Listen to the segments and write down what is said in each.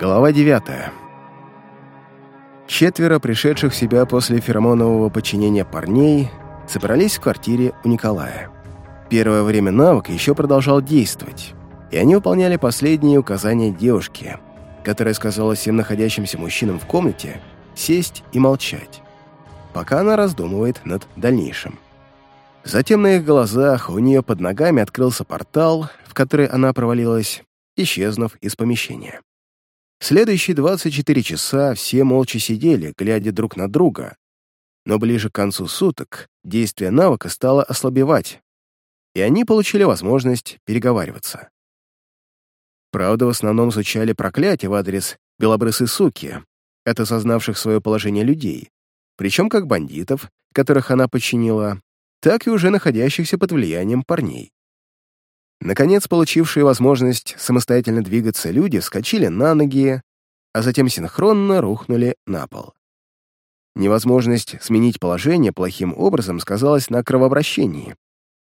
Глава 9. Четверо пришедших в себя после феромонового подчинения парней собрались в квартире у Николая. Первое время навык еще продолжал действовать, и они выполняли последние указания девушки, которая сказала всем находящимся мужчинам в комнате сесть и молчать, пока она раздумывает над дальнейшим. Затем на их глазах у нее под ногами открылся портал, в который она провалилась, исчезнув из помещения. Следующие 24 часа все молча сидели, глядя друг на друга, но ближе к концу суток действие навыка стало ослабевать, и они получили возможность переговариваться. Правда, в основном звучали проклятия в адрес белобрысой суки, от осознавших свое положение людей, причем как бандитов, которых она подчинила, так и уже находящихся под влиянием парней. Наконец, получившие возможность самостоятельно двигаться люди вскочили на ноги, а затем синхронно рухнули на пол. Невозможность сменить положение плохим образом сказалась на кровообращении,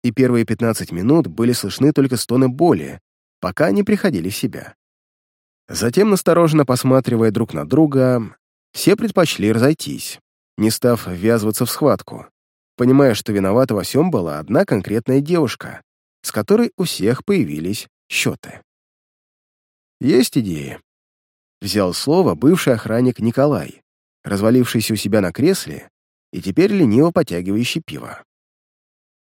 и первые 15 минут были слышны только стоны боли, пока не приходили в себя. Затем, настороженно посматривая друг на друга, все предпочли разойтись, не став ввязываться в схватку, понимая, что виновата во всем была одна конкретная девушка, с которой у всех появились счеты. «Есть идеи?» Взял слово бывший охранник Николай, развалившийся у себя на кресле и теперь лениво потягивающий пиво.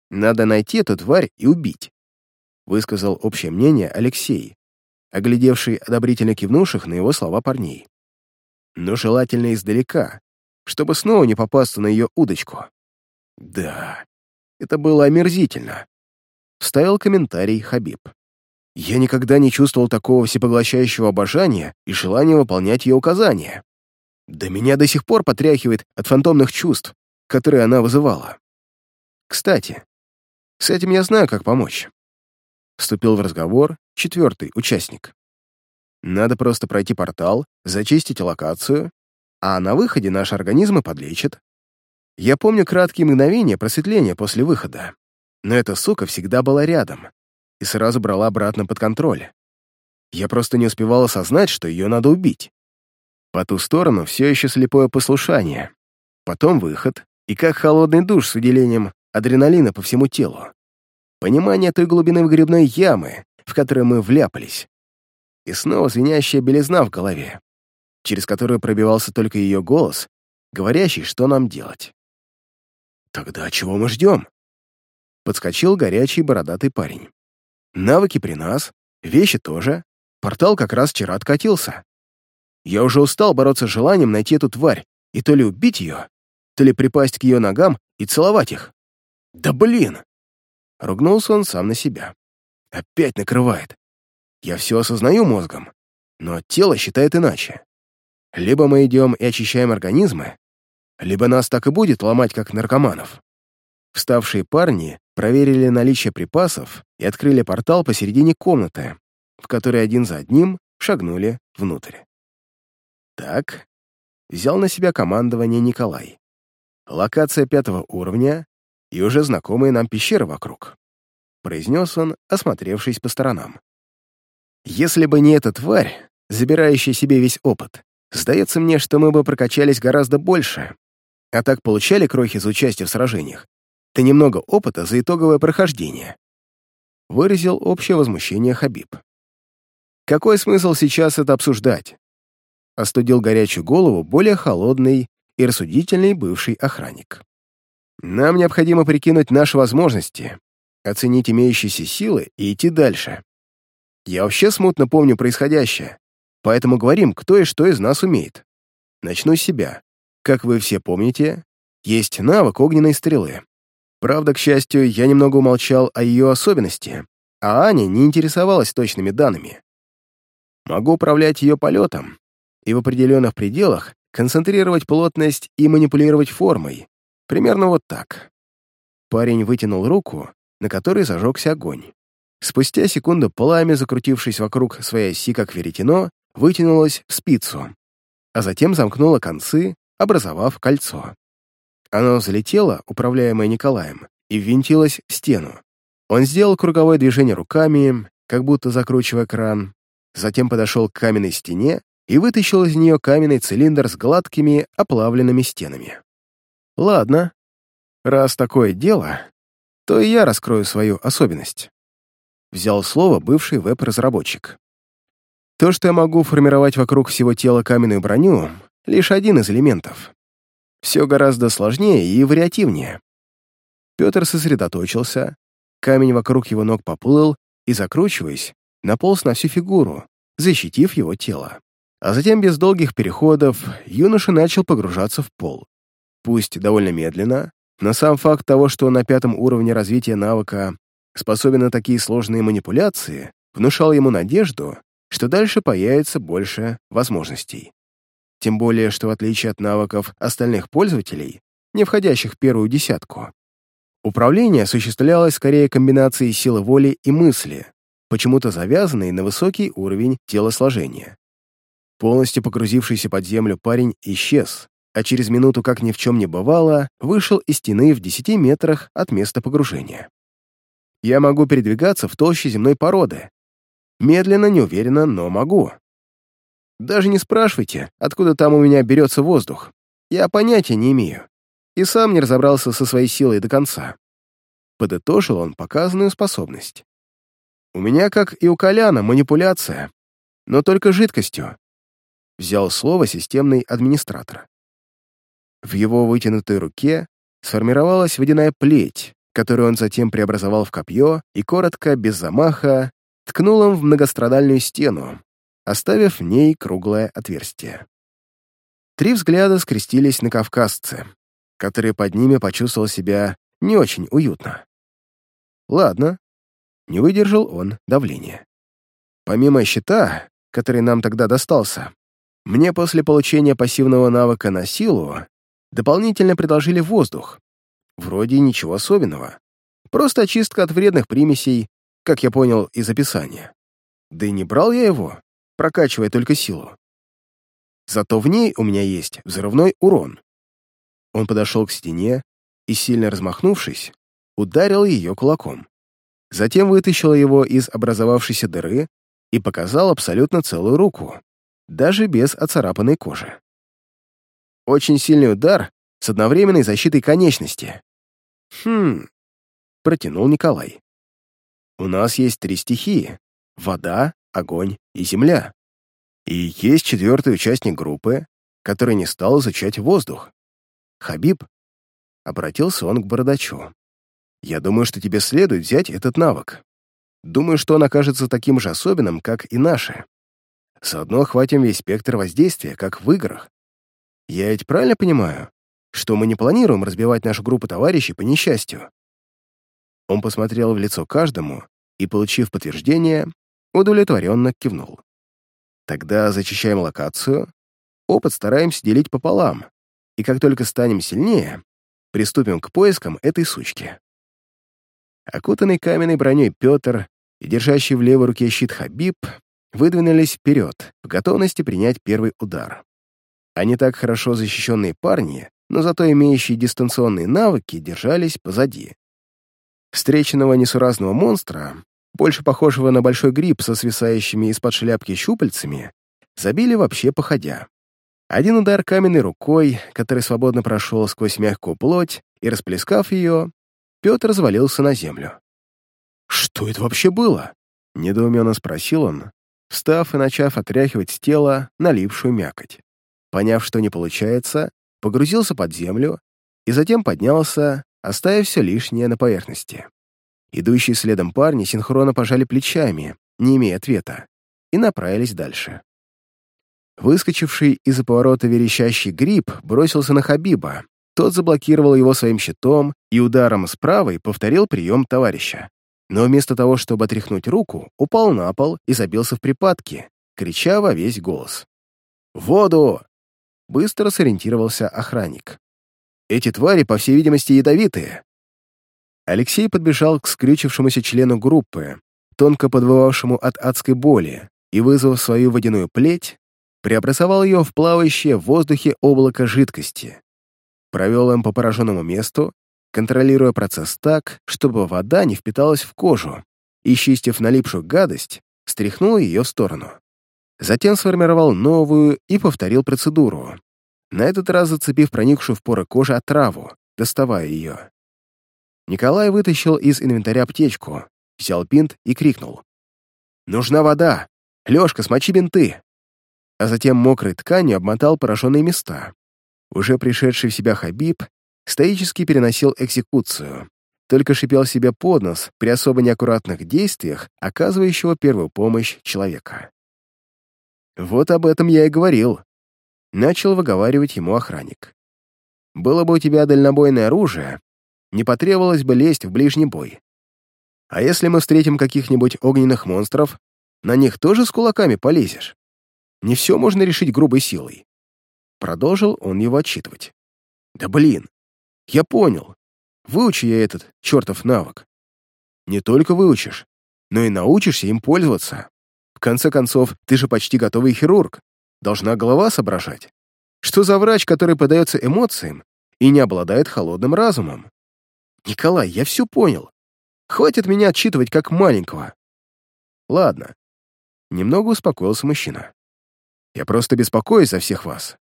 «Надо найти эту тварь и убить», высказал общее мнение Алексей, оглядевший одобрительно кивнувших на его слова парней. «Но желательно издалека, чтобы снова не попасться на ее удочку». «Да, это было омерзительно», вставил комментарий Хабиб. «Я никогда не чувствовал такого всепоглощающего обожания и желания выполнять ее указания. Да меня до сих пор потряхивает от фантомных чувств, которые она вызывала. Кстати, с этим я знаю, как помочь». Вступил в разговор четвертый участник. Надо просто пройти портал, зачистить локацию, а на выходе наш организм и подлечит. Я помню краткие мгновения просветления после выхода но эта сука всегда была рядом и сразу брала обратно под контроль. Я просто не успевал осознать, что ее надо убить. По ту сторону все еще слепое послушание, потом выход и как холодный душ с выделением адреналина по всему телу. Понимание той глубины выгребной ямы, в которой мы вляпались. И снова звенящая белизна в голове, через которую пробивался только ее голос, говорящий, что нам делать. «Тогда чего мы ждем?» Подскочил горячий бородатый парень. «Навыки при нас, вещи тоже. Портал как раз вчера откатился. Я уже устал бороться с желанием найти эту тварь и то ли убить ее, то ли припасть к ее ногам и целовать их. Да блин!» Ругнулся он сам на себя. «Опять накрывает. Я все осознаю мозгом, но тело считает иначе. Либо мы идем и очищаем организмы, либо нас так и будет ломать, как наркоманов. Вставшие парни проверили наличие припасов и открыли портал посередине комнаты, в который один за одним шагнули внутрь. Так, взял на себя командование Николай. Локация пятого уровня и уже знакомые нам пещеры вокруг, произнес он, осмотревшись по сторонам. Если бы не эта тварь, забирающая себе весь опыт, сдается мне, что мы бы прокачались гораздо больше, а так получали крохи за участие в сражениях, ты немного опыта за итоговое прохождение», — выразил общее возмущение Хабиб. «Какой смысл сейчас это обсуждать?» Остудил горячую голову более холодный и рассудительный бывший охранник. «Нам необходимо прикинуть наши возможности, оценить имеющиеся силы и идти дальше. Я вообще смутно помню происходящее, поэтому говорим, кто и что из нас умеет. Начну с себя. Как вы все помните, есть навык огненной стрелы. Правда, к счастью, я немного умолчал о ее особенности, а Аня не интересовалась точными данными. Могу управлять ее полетом и в определенных пределах концентрировать плотность и манипулировать формой. Примерно вот так. Парень вытянул руку, на которой зажегся огонь. Спустя секунду пламя, закрутившись вокруг своей оси, как веретено, вытянулось в спицу, а затем замкнуло концы, образовав кольцо. Оно взлетело, управляемое Николаем, и ввинтилось в стену. Он сделал круговое движение руками, как будто закручивая кран, затем подошел к каменной стене и вытащил из нее каменный цилиндр с гладкими оплавленными стенами. Ладно, раз такое дело, то и я раскрою свою особенность. Взял слово бывший веб-разработчик. То, что я могу формировать вокруг всего тела каменную броню, лишь один из элементов. Все гораздо сложнее и вариативнее. Петр сосредоточился, камень вокруг его ног поплыл и, закручиваясь, наполз на всю фигуру, защитив его тело. А затем, без долгих переходов, юноша начал погружаться в пол. Пусть довольно медленно, но сам факт того, что на пятом уровне развития навыка способен на такие сложные манипуляции, внушал ему надежду, что дальше появится больше возможностей. Тем более, что в отличие от навыков остальных пользователей, не входящих в первую десятку, управление осуществлялось скорее комбинацией силы воли и мысли, почему-то завязанной на высокий уровень телосложения. Полностью погрузившийся под землю парень исчез, а через минуту, как ни в чем не бывало, вышел из стены в 10 метрах от места погружения. Я могу передвигаться в толще земной породы. Медленно, неуверенно, но могу. Даже не спрашивайте, откуда там у меня берется воздух. Я понятия не имею. И сам не разобрался со своей силой до конца. Подытожил он показанную способность. У меня, как и у Коляна, манипуляция, но только жидкостью. Взял слово системный администратор. В его вытянутой руке сформировалась водяная плеть, которую он затем преобразовал в копье и коротко, без замаха, ткнул им в многострадальную стену, оставив в ней круглое отверстие. Три взгляда скрестились на кавказце, который под ними почувствовал себя не очень уютно. Ладно, не выдержал он давления. Помимо щита, который нам тогда достался, мне после получения пассивного навыка на силу Дополнительно предложили воздух. Вроде ничего особенного. Просто очистка от вредных примесей, как я понял из описания. Да и не брал я его, прокачивая только силу. Зато в ней у меня есть взрывной урон. Он подошел к стене и, сильно размахнувшись, ударил ее кулаком. Затем вытащил его из образовавшейся дыры и показал абсолютно целую руку, даже без оцарапанной кожи. Очень сильный удар с одновременной защитой конечности. Хм, протянул Николай. У нас есть три стихии — вода, огонь и земля. И есть четвертый участник группы, который не стал изучать воздух. Хабиб. Обратился он к бородачу. Я думаю, что тебе следует взять этот навык. Думаю, что он окажется таким же особенным, как и наши. Заодно охватим весь спектр воздействия, как в играх. Я ведь правильно понимаю, что мы не планируем разбивать нашу группу товарищей по несчастью?» Он посмотрел в лицо каждому и, получив подтверждение, удовлетворенно кивнул. «Тогда зачищаем локацию, опыт стараемся делить пополам, и как только станем сильнее, приступим к поискам этой сучки». Окутанный каменной броней Петр и держащий в левой руке щит Хабиб выдвинулись вперед в готовности принять первый удар. Они так хорошо защищенные парни, но зато имеющие дистанционные навыки, держались позади. Встреченного несуразного монстра, больше похожего на большой гриб со свисающими из-под шляпки щупальцами, забили вообще походя. Один удар каменной рукой, который свободно прошел сквозь мягкую плоть, и, расплескав ее, Петр развалился на землю. «Что это вообще было?» — недоуменно спросил он, встав и начав отряхивать с тела налипшую мякоть. Поняв, что не получается, погрузился под землю и затем поднялся, оставив все лишнее на поверхности. Идущие следом парни синхронно пожали плечами, не имея ответа, и направились дальше. Выскочивший из-за поворота верещащий гриб бросился на Хабиба. Тот заблокировал его своим щитом и ударом с правой повторил прием товарища. Но вместо того, чтобы отряхнуть руку, упал на пол и забился в припадке, крича во весь голос. «Воду! Быстро сориентировался охранник. «Эти твари, по всей видимости, ядовитые». Алексей подбежал к скрючившемуся члену группы, тонко подвывавшему от адской боли, и, вызвав свою водяную плеть, преобразовал ее в плавающее в воздухе облако жидкости. Провел им по пораженному месту, контролируя процесс так, чтобы вода не впиталась в кожу, и, чистив налипшую гадость, стряхнул ее в сторону. затем сформировал новую и повторил процедуру, на этот раз зацепив проникшую в поры кожи отраву, доставая ее. Николай вытащил из инвентаря аптечку, взял пинт и крикнул. «Нужна вода! Лёшка, смочи бинты!» А затем мокрой тканью обмотал пораженные места. Уже пришедший в себя Хабиб стоически переносил экзекуцию, только шипел себе под нос при особо неаккуратных действиях, оказывающего первую помощь человека. «Вот об этом я и говорил», — начал выговаривать ему охранник. «Было бы у тебя дальнобойное оружие, не потребовалось бы лезть в ближний бой. А если мы встретим каких-нибудь огненных монстров, на них тоже с кулаками полезешь? Не все можно решить грубой силой». Продолжил он его отчитывать. «Да блин, я понял. Выучи я этот чертов навык. Не только выучишь, но и научишься им пользоваться. В конце концов, ты же почти готовый хирург. Должна голова соображать. Что за врач, который подается эмоциям и не обладает холодным разумом? Николай, я все понял. Хватит меня отчитывать как маленького. Ладно. Немного успокоился мужчина. Я просто беспокоюсь за всех вас.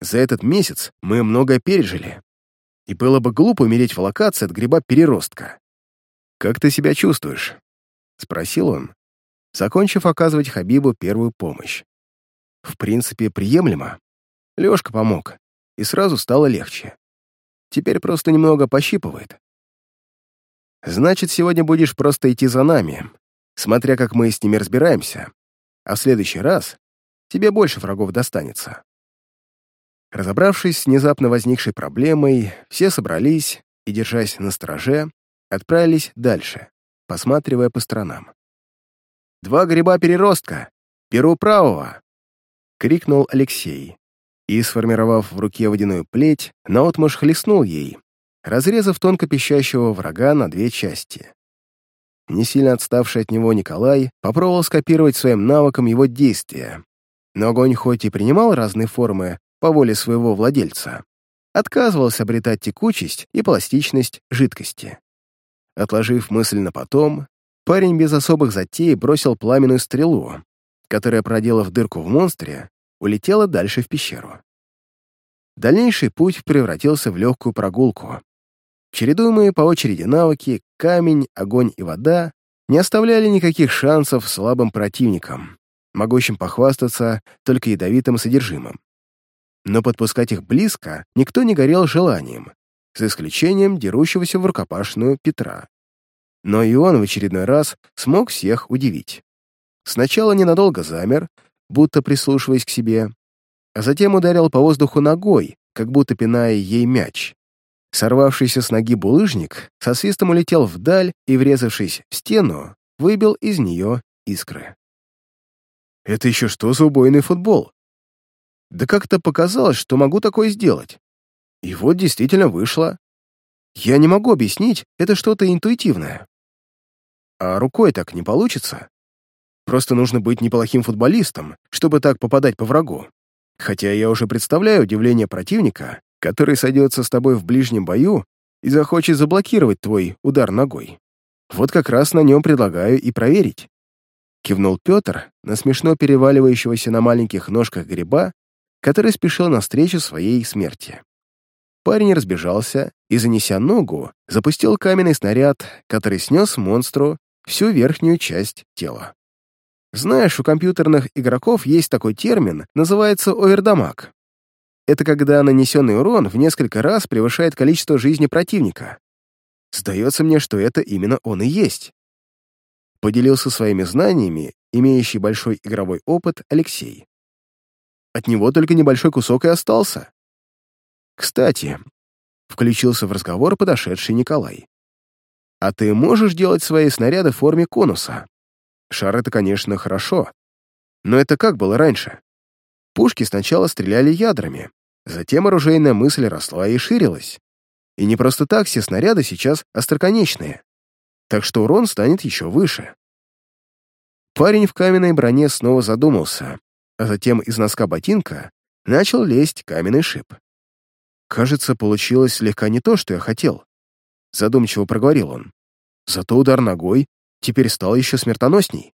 За этот месяц мы многое пережили, и было бы глупо умереть в локации от гриба-переростка. «Как ты себя чувствуешь?» — спросил он, закончив оказывать Хабибу первую помощь. В принципе, приемлемо. Лёшка помог, и сразу стало легче. Теперь просто немного пощипывает. Значит, сегодня будешь просто идти за нами, смотря как мы с ними разбираемся, а в следующий раз тебе больше врагов достанется. Разобравшись с внезапно возникшей проблемой, все собрались и, держась на страже, отправились дальше, посматривая по сторонам. «Два гриба переростка! Перу правого!» — крикнул Алексей и, сформировав в руке водяную плеть, наотмашь хлестнул ей, разрезав тонко пищащего врага на две части. Не сильно отставший от него Николай попробовал скопировать своим навыком его действия, но огонь хоть и принимал разные формы, по воле своего владельца, отказывался обретать текучесть и пластичность жидкости. Отложив мысль на потом, парень без особых затей бросил пламенную стрелу, которая, проделав дырку в монстре, улетела дальше в пещеру. Дальнейший путь превратился в легкую прогулку. Чередуемые по очереди навыки, камень, огонь и вода не оставляли никаких шансов слабым противникам, могущим похвастаться только ядовитым содержимым но подпускать их близко никто не горел желанием, за исключением дерущегося в рукопашную Петра. Но и он в очередной раз смог всех удивить. Сначала ненадолго замер, будто прислушиваясь к себе, а затем ударил по воздуху ногой, как будто пиная ей мяч. Сорвавшийся с ноги булыжник со свистом улетел вдаль и, врезавшись в стену, выбил из нее искры. «Это еще что за убойный футбол?» Да как-то показалось, что могу такое сделать. И вот действительно вышло. Я не могу объяснить, это что-то интуитивное. А рукой так не получится. Просто нужно быть неплохим футболистом, чтобы так попадать по врагу. Хотя я уже представляю удивление противника, который сойдется с тобой в ближнем бою и захочет заблокировать твой удар ногой. Вот как раз на нем предлагаю и проверить. Кивнул Петр на смешно переваливающегося на маленьких ножках гриба который спешил навстречу своей смерти. Парень разбежался и, занеся ногу, запустил каменный снаряд, который снес монстру всю верхнюю часть тела. Знаешь, у компьютерных игроков есть такой термин, называется овердамаг. Это когда нанесенный урон в несколько раз превышает количество жизни противника. Сдается мне, что это именно он и есть. Поделился своими знаниями, имеющий большой игровой опыт, Алексей. От него только небольшой кусок и остался. Кстати, включился в разговор подошедший Николай. А ты можешь делать свои снаряды в форме конуса? Шар — это, конечно, хорошо. Но это как было раньше? Пушки сначала стреляли ядрами, затем оружейная мысль росла и ширилась. И не просто так все снаряды сейчас остроконечные. Так что урон станет еще выше. Парень в каменной броне снова задумался, а затем из носка ботинка начал лезть каменный шип. «Кажется, получилось слегка не то, что я хотел», — задумчиво проговорил он. «Зато удар ногой теперь стал еще смертоносней.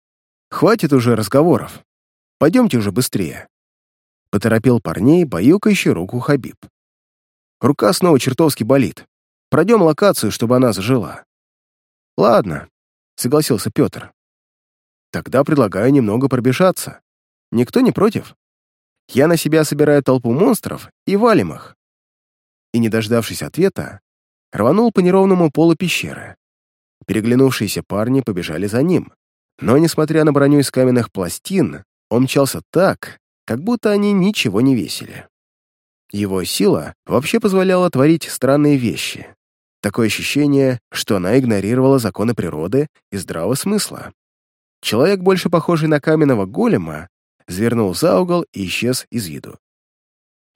Хватит уже разговоров. Пойдемте уже быстрее. Поторопил парней, баюкающий руку Хабиб. Рука снова чертовски болит. Пройдем локацию, чтобы она зажила. Ладно, согласился Петр. Тогда предлагаю немного пробежаться. Никто не против? Я на себя собираю толпу монстров и валим их. И, не дождавшись ответа, рванул по неровному полу пещеры. Переглянувшиеся парни побежали за ним. Но, несмотря на броню из каменных пластин, он мчался так, как будто они ничего не весили. Его сила вообще позволяла творить странные вещи. Такое ощущение, что она игнорировала законы природы и здравого смысла. Человек, больше похожий на каменного голема, звернул за угол и исчез из виду.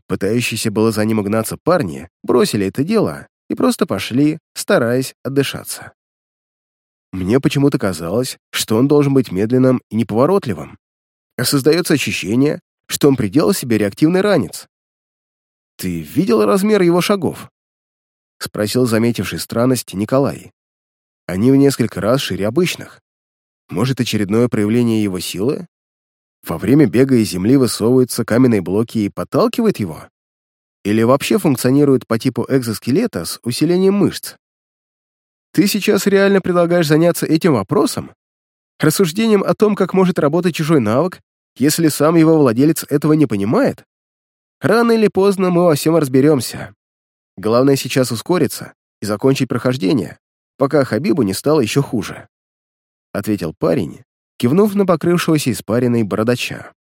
Пытающиеся было за ним угнаться парни бросили это дело и просто пошли, стараясь отдышаться. Мне почему-то казалось, что он должен быть медленным и неповоротливым. А создается ощущение, что он приделал себе реактивный ранец. «Ты видел размер его шагов?» — спросил заметивший странность Николай. «Они в несколько раз шире обычных. Может, очередное проявление его силы? Во время бега из земли высовываются каменные блоки и подталкивает его? Или вообще функционирует по типу экзоскелета с усилением мышц? Ты сейчас реально предлагаешь заняться этим вопросом? Рассуждением о том, как может работать чужой навык, если сам его владелец этого не понимает? Рано или поздно мы во всем разберемся. Главное сейчас ускориться и закончить прохождение, пока Хабибу не стало еще хуже. Ответил парень, кивнув на покрывшегося испаренной бородача.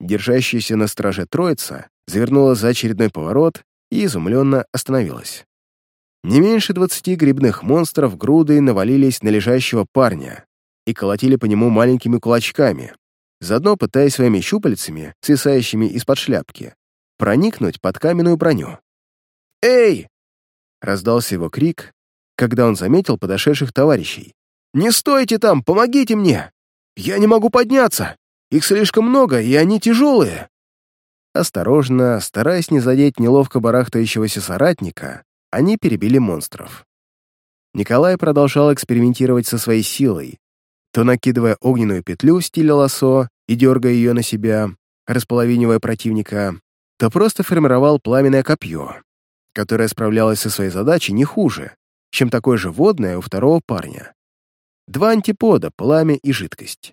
Держащаяся на страже троица завернула за очередной поворот и изумленно остановилась. Не меньше двадцати грибных монстров грудой навалились на лежащего парня и колотили по нему маленькими кулачками, заодно пытаясь своими щупальцами, свисающими из-под шляпки, проникнуть под каменную броню. «Эй!» — раздался его крик, когда он заметил подошедших товарищей. «Не стойте там! Помогите мне! Я не могу подняться! Их слишком много, и они тяжелые!» Осторожно, стараясь не задеть неловко барахтающегося соратника, они перебили монстров. Николай продолжал экспериментировать со своей силой, то накидывая огненную петлю в стиле лосо и дергая ее на себя, располовинивая противника, то просто формировал пламенное копье, которое справлялось со своей задачей не хуже, чем такое же водное у второго парня. Два антипода — пламя и жидкость.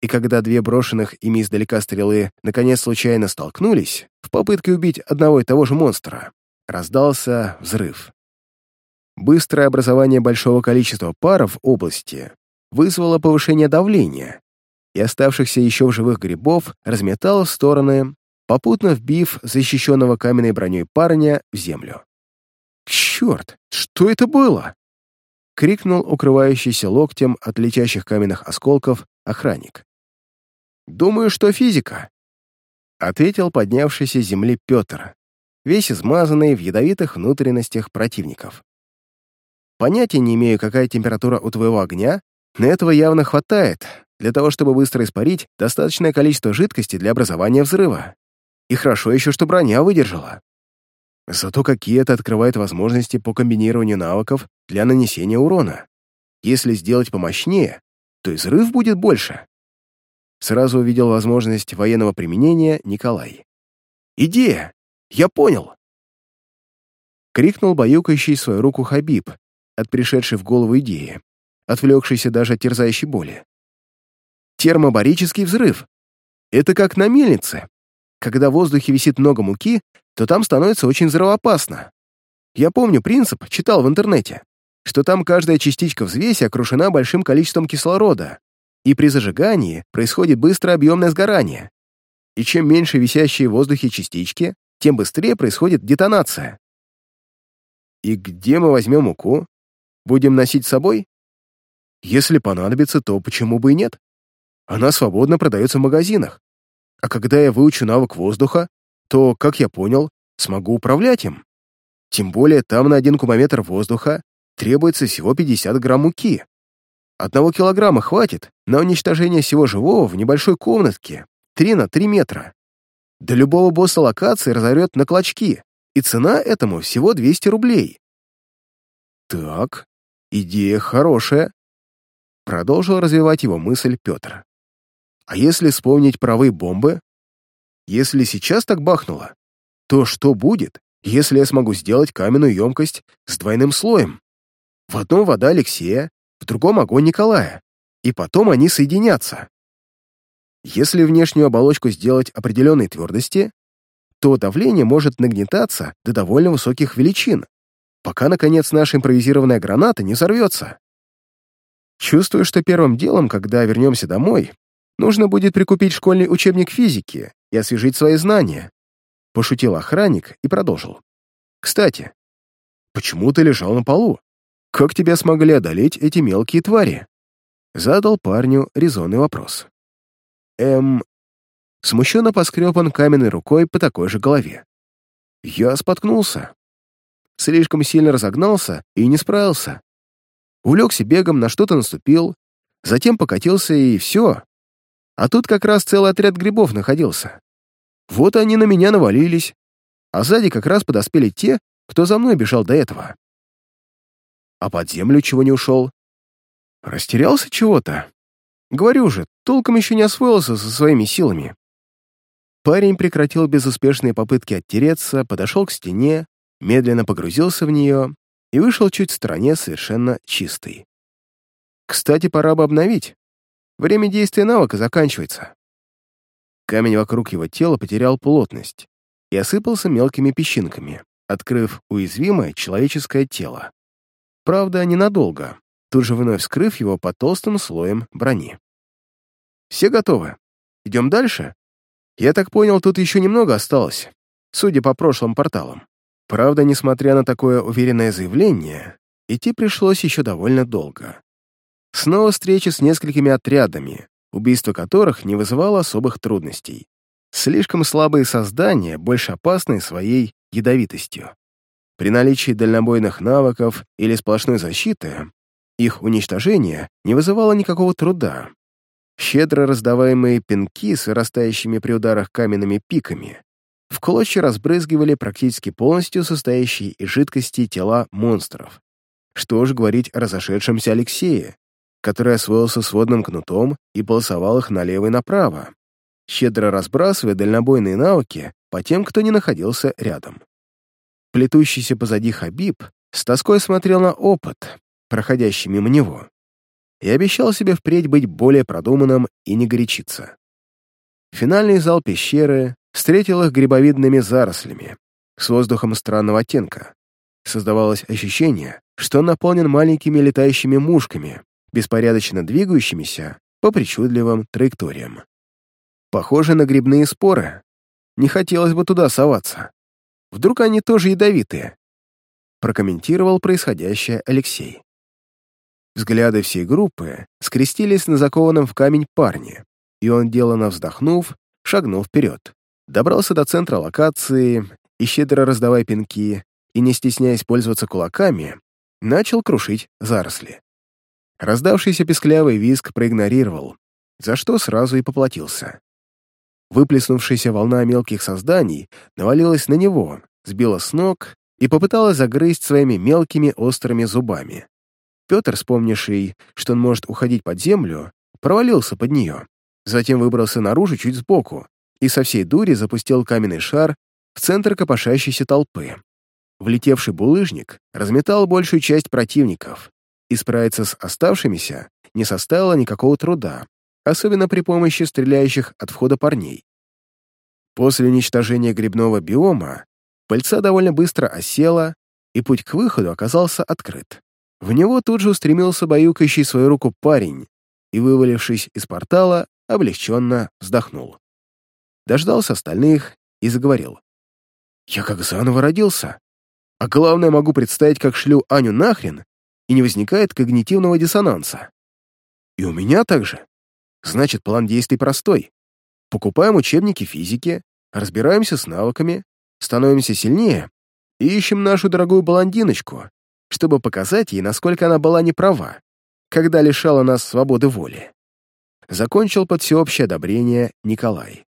И когда две брошенных ими издалека стрелы наконец случайно столкнулись в попытке убить одного и того же монстра, Раздался взрыв. Быстрое образование большого количества пара в области вызвало повышение давления, и оставшихся еще в живых грибов разметало в стороны, попутно вбив защищенного каменной броней парня в землю. «Черт, что это было?» — крикнул укрывающийся локтем от летящих каменных осколков охранник. «Думаю, что физика», — ответил поднявшийся с земли Петр, весь измазанный в ядовитых внутренностях противников. Понятия не имею, какая температура у твоего огня, но этого явно хватает для того, чтобы быстро испарить достаточное количество жидкости для образования взрыва. И хорошо еще, что броня выдержала. Зато какие это открывает возможности по комбинированию навыков для нанесения урона. Если сделать помощнее, то и взрыв будет больше. Сразу увидел возможность военного применения Николай. «Идея! Я понял!» Крикнул баюкающий свою руку Хабиб от пришедшей в голову идеи, отвлекшийся даже от терзающей боли. Термобарический взрыв. Это как на мельнице. Когда в воздухе висит много муки, то там становится очень взрывоопасно. Я помню принцип, читал в интернете, что там каждая частичка взвеси окружена большим количеством кислорода, и при зажигании происходит быстрое объемное сгорание. И чем меньше висящие в воздухе частички, тем быстрее происходит детонация. И где мы возьмем муку? Будем носить с собой? Если понадобится, то почему бы и нет? Она свободно продается в магазинах. А когда я выучу навык воздуха, то, как я понял, смогу управлять им. Тем более там на один кубометр воздуха требуется всего 50 грамм муки. Одного килограмма хватит на уничтожение всего живого в небольшой комнатке 3 на 3 метра. Да любого босса локации разорет на клочки, и цена этому всего 200 рублей. Так, идея хорошая. Продолжил развивать его мысль Петр. А если вспомнить правые бомбы? Если сейчас так бахнуло, то что будет, если я смогу сделать каменную емкость с двойным слоем? В одном вода Алексея, в другом огонь Николая, и потом они соединятся. Если внешнюю оболочку сделать определенной твердости, то давление может нагнетаться до довольно высоких величин, пока, наконец, наша импровизированная граната не взорвется. Чувствую, что первым делом, когда вернемся домой, нужно будет прикупить школьный учебник физики и освежить свои знания. Пошутил охранник и продолжил. Кстати, почему ты лежал на полу? Как тебя смогли одолеть эти мелкие твари? Задал парню резонный вопрос. Эм... Смущенно поскреб он каменной рукой по такой же голове. Я споткнулся. Слишком сильно разогнался и не справился. Улегся бегом, на что-то наступил, затем покатился и все. А тут как раз целый отряд грибов находился. Вот они на меня навалились, а сзади как раз подоспели те, кто за мной бежал до этого. А под землю чего не ушел? Растерялся чего-то. Говорю же, толком еще не освоился со своими силами. Парень прекратил безуспешные попытки оттереться, подошел к стене, медленно погрузился в нее и вышел чуть в стороне совершенно чистый. Кстати, пора бы обновить. Время действия навыка заканчивается. Камень вокруг его тела потерял плотность и осыпался мелкими песчинками, открыв уязвимое человеческое тело. Правда, ненадолго, тут же вновь скрыв его под толстым слоем брони. «Все готовы? Идем дальше?» Я так понял, тут еще немного осталось, судя по прошлым порталам. Правда, несмотря на такое уверенное заявление, идти пришлось еще довольно долго. Снова встреча с несколькими отрядами, убийство которых не вызывало особых трудностей. Слишком слабые создания, больше опасные своей ядовитостью. При наличии дальнобойных навыков или сплошной защиты, их уничтожение не вызывало никакого труда, щедро раздаваемые пинки с вырастающими при ударах каменными пиками в клочья разбрызгивали практически полностью состоящие из жидкости тела монстров. Что ж говорить о разошедшемся Алексее, который освоился сводным кнутом и полосовал их налево и направо, щедро разбрасывая дальнобойные навыки по тем, кто не находился рядом. Плетущийся позади Хабиб с тоской смотрел на опыт, проходящий мимо него и обещал себе впредь быть более продуманным и не горячиться. Финальный зал пещеры встретил их грибовидными зарослями, с воздухом странного оттенка. Создавалось ощущение, что он наполнен маленькими летающими мушками, беспорядочно двигающимися по причудливым траекториям. Похоже на грибные споры. Не хотелось бы туда соваться. Вдруг они тоже ядовитые? Прокомментировал происходящее Алексей. Взгляды всей группы скрестились на закованном в камень парне, и он, делано вздохнув, шагнул вперед. Добрался до центра локации и, щедро раздавая пинки и не стесняясь пользоваться кулаками, начал крушить заросли. Раздавшийся песклявый визг проигнорировал, за что сразу и поплатился. Выплеснувшаяся волна мелких созданий навалилась на него, сбила с ног и попыталась загрызть своими мелкими острыми зубами. Петр, вспомнивший, что он может уходить под землю, провалился под нее, затем выбрался наружу чуть сбоку и со всей дури запустил каменный шар в центр копошащейся толпы. Влетевший булыжник разметал большую часть противников, и справиться с оставшимися не составило никакого труда, особенно при помощи стреляющих от входа парней. После уничтожения грибного биома пыльца довольно быстро осела, и путь к выходу оказался открыт. В него тут же устремился баюкающий свою руку парень и, вывалившись из портала, облегченно вздохнул. Дождался остальных и заговорил. «Я как заново родился. А главное, могу представить, как шлю Аню нахрен, и не возникает когнитивного диссонанса. И у меня также. Значит, план действий простой. Покупаем учебники физики, разбираемся с навыками, становимся сильнее и ищем нашу дорогую блондиночку, чтобы показать ей, насколько она была неправа, когда лишала нас свободы воли. Закончил под всеобщее одобрение Николай.